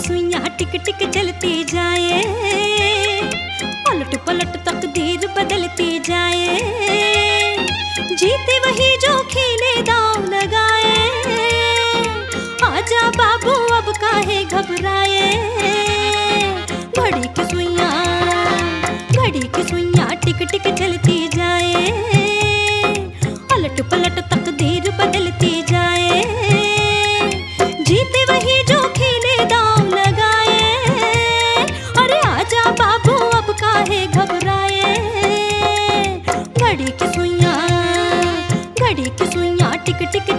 की सुइयाँ टिक टिक चलती जाए। पलट पलट तक तकदीर बदलती जाए। जीते वही जो खेले दाव लगाए। आजा बाबू, अब काहे घबराए? घड़ी की सुइयाँ घड़ी की सुइयाँ टिक टिक चलती घड़ी की सुइयाँ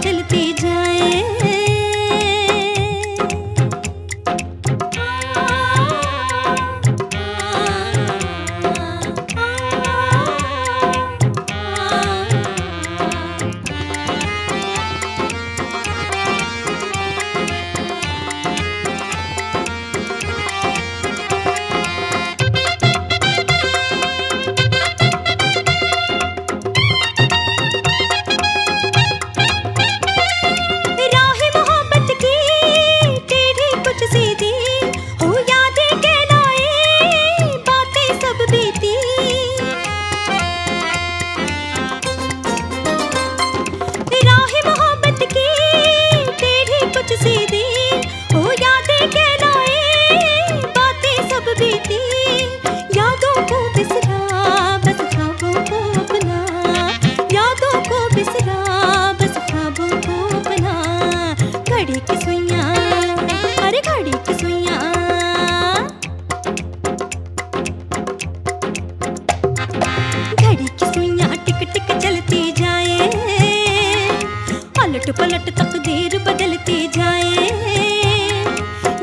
तकदीर जाए।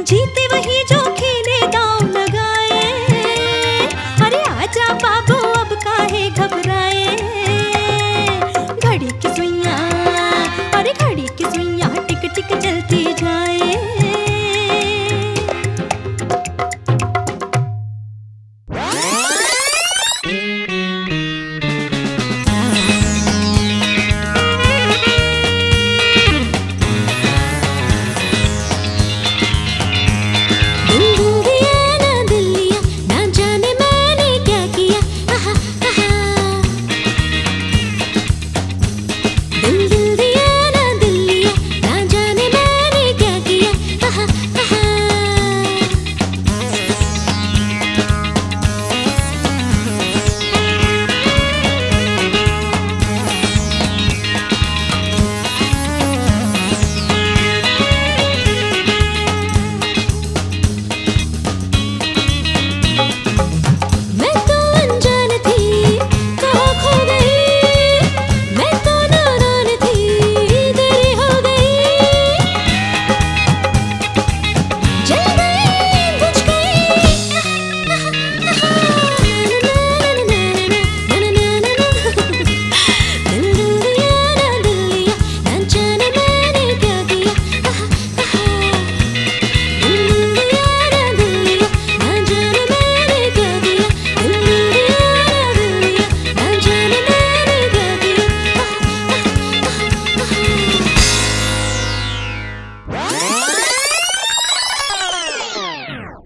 जीते वही जो खेले दाव लगाए। अरे आजा बाबू, अब काहे घबराए? घड़ी की सुइयाँ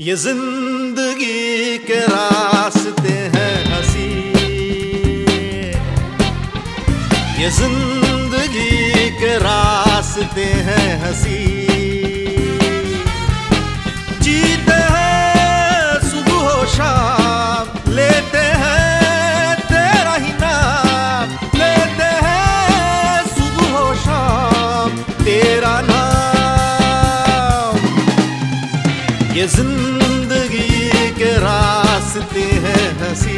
ये ज़िंदगी के रास्ते हैं हँसी। ये ज़िंदगी के रास्ते हैं हँसी। जीते हैं सुबह शाम, लेते हैं तेरा ही नाम। लेते हैं सुबह शाम, तेरा नाम। ये ज़िंदगी रास्ते हैं हँसी।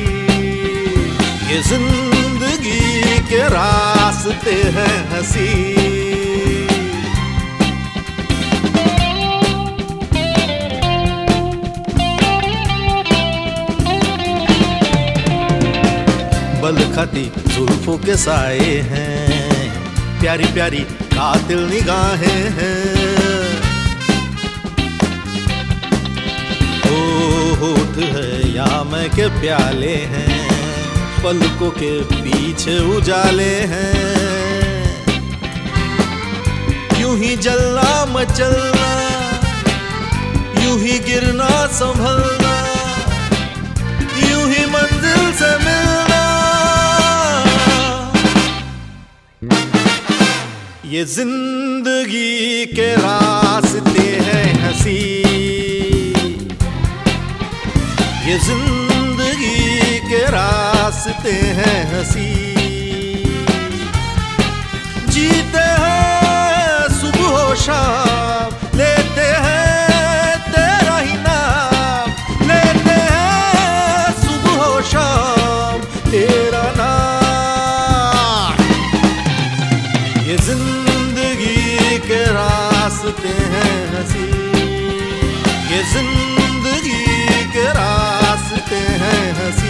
ये ज़िंदगी के रास्ते हैं हँसी। बल खाती जुल्फों के साए हैं। प्यारी प्यारी कातिल निगाहें हैं। होठ है या मैं के प्याले हैं, पलकों के पीछे उजाले हैं। यूँ ही जलना, मचलना, यूँ ही गिरना, संभलना, यूँ ही मंजिल से मिलना। ये ज़िंदगी के रास्ते हैं हँसी ये ज़िंदगी के रास्ते हैं हँसी। जीते हैं सुबह शाम, लेते हैं तेरा ही नाम। लेते हैं सुबह शाम, तेरा नाम। ये ज़िंदगी के रास्ते हैं जाते हैं हंस